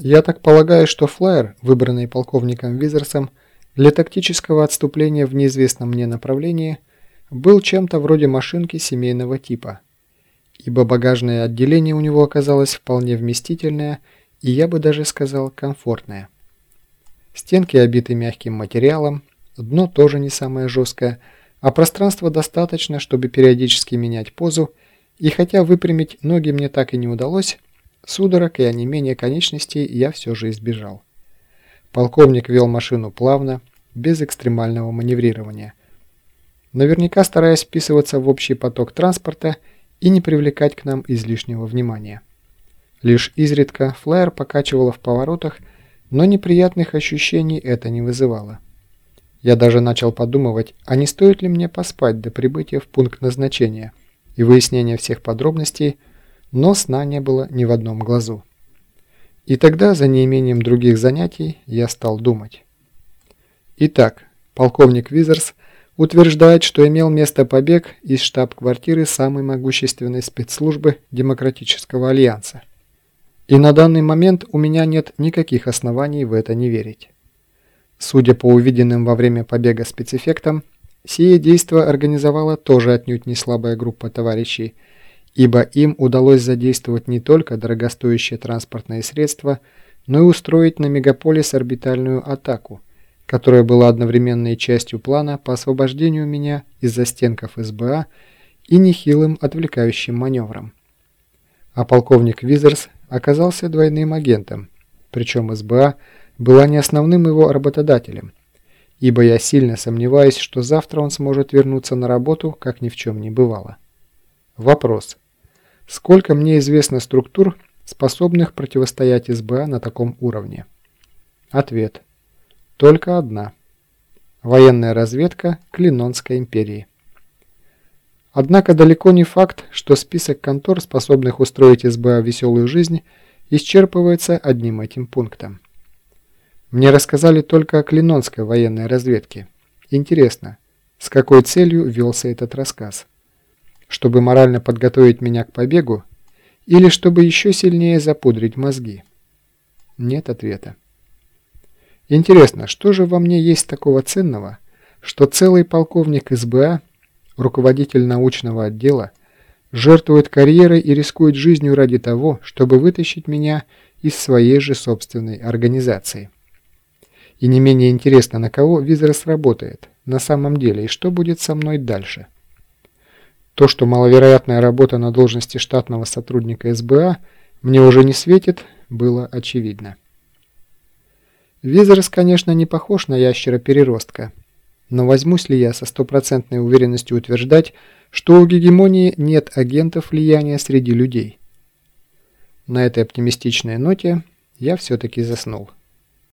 Я так полагаю, что флайер, выбранный полковником Визерсом для тактического отступления в неизвестном мне направлении, был чем-то вроде машинки семейного типа, ибо багажное отделение у него оказалось вполне вместительное и, я бы даже сказал, комфортное. Стенки обиты мягким материалом, дно тоже не самое жесткое, а пространства достаточно, чтобы периодически менять позу, и хотя выпрямить ноги мне так и не удалось, судорог и онемения конечностей я все же избежал. Полковник вел машину плавно, без экстремального маневрирования. Наверняка стараясь вписываться в общий поток транспорта и не привлекать к нам излишнего внимания. Лишь изредка флайер покачивало в поворотах, но неприятных ощущений это не вызывало. Я даже начал подумывать, а не стоит ли мне поспать до прибытия в пункт назначения и выяснения всех подробностей, но сна не было ни в одном глазу. И тогда, за неимением других занятий, я стал думать. Итак, полковник Визерс утверждает, что имел место побег из штаб-квартиры самой могущественной спецслужбы Демократического Альянса. И на данный момент у меня нет никаких оснований в это не верить. Судя по увиденным во время побега спецэффектам, сие действо организовала тоже отнюдь не слабая группа товарищей, ибо им удалось задействовать не только дорогостоящие транспортные средства, но и устроить на мегаполис орбитальную атаку, которая была одновременной частью плана по освобождению меня из застенков СБА и нехилым отвлекающим маневром. А полковник Визерс оказался двойным агентом, причем СБА – была не основным его работодателем, ибо я сильно сомневаюсь, что завтра он сможет вернуться на работу, как ни в чем не бывало. Вопрос. Сколько мне известно структур, способных противостоять СБА на таком уровне? Ответ. Только одна. Военная разведка Клинонской империи. Однако далеко не факт, что список контор, способных устроить СБА веселую жизнь, исчерпывается одним этим пунктом. Мне рассказали только о Клинонской военной разведке. Интересно, с какой целью велся этот рассказ? Чтобы морально подготовить меня к побегу или чтобы еще сильнее запудрить мозги? Нет ответа. Интересно, что же во мне есть такого ценного, что целый полковник СБА, руководитель научного отдела, жертвует карьерой и рискует жизнью ради того, чтобы вытащить меня из своей же собственной организации? И не менее интересно, на кого Визерс работает на самом деле и что будет со мной дальше. То, что маловероятная работа на должности штатного сотрудника СБА мне уже не светит, было очевидно. Визерс, конечно, не похож на ящера-переростка, но возьмусь ли я со стопроцентной уверенностью утверждать, что у гегемонии нет агентов влияния среди людей? На этой оптимистичной ноте я все-таки заснул.